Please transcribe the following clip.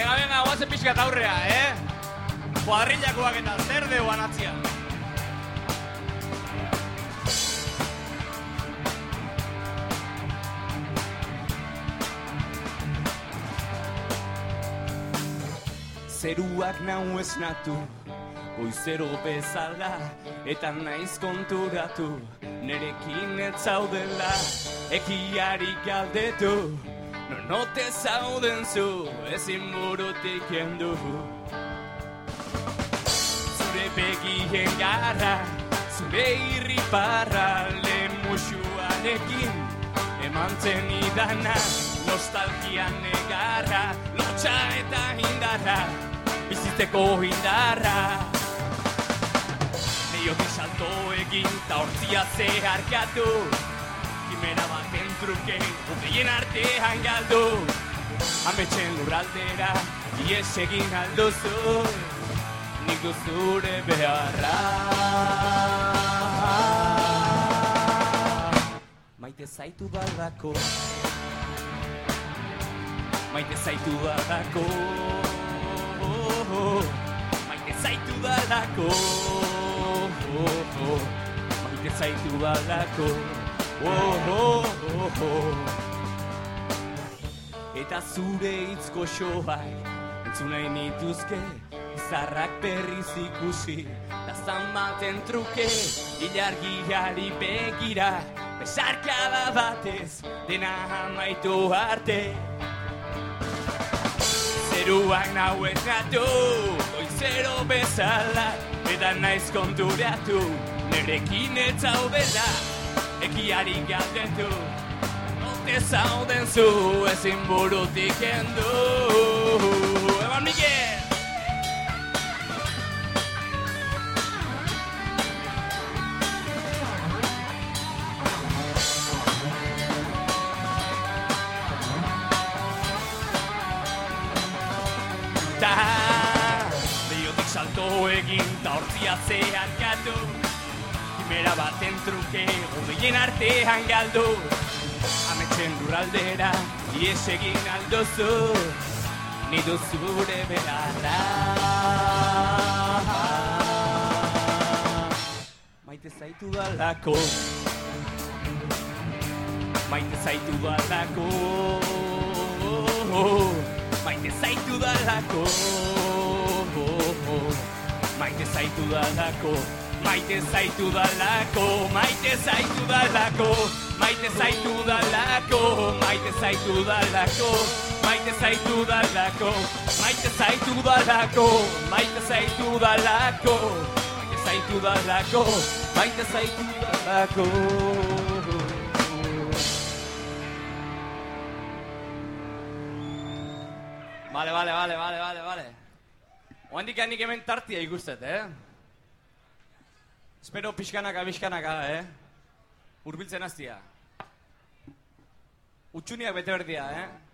Venga, venga, guazen pixka aurrea, eh? Kuadrillakoak eta zer deuan atzia. Zeruak nau esnatu, goizero bezala, eta naiz konturatu, nerekin ez zaudela, ekiari galdetu, nonote zauden zu, ezin burutik kendu. Zure begien gara, zure irriparra, lehen musuarekin, eman zen idana, nostalgia negarra, lotxa eta indarra, bizitzeko indarra. Neiotik salto egin, ta hortzia zeharkatu, kimera baten truke, ugeien artean galdu, ametxen lurraldera, ies egin alduzu, nik duzure beharra. Maite zaitu baldako, maite zaitu badako maite zaitu badako maite zaitu badako eta zure hitz goxoak entzun nahi nituzke izarrak berriz ikusi da zamaten truke ilargiari begira besarkada batez dena amaitu arte. Zeruak nau ez gatu, goizero bezala, eta naiz konturatu, nerekin ez zaudela, ekiari galdetu, note zauden zu, ezin burutik endu. Eban Miguel! Ta Leiotik salto egin ta hortzia zeharkatu Kimera baten truke Odeien artean galdu. Ametxen lurraldera Ies egin aldozu Ni duzure beharra Maite zaitu dalako Maite zaitu dalako Maite zaitu dalako Maite zaitu dalako maite zaitu dalako, maite zaitu dalako, maite zaitu dalako, maite zaitu dalako, maite zaitu dalako, maite zaitu dalako, maite zaitu dalako, maite zaitu dalako, maite zaitu dalako. Vale, vale, vale, vale, vale, vale. Oandik handik hemen tartia ikustet, eh? Espero pixkanaka, pixkanaka, eh? Urbiltzen hastia. Utxuniak bete berdia, eh?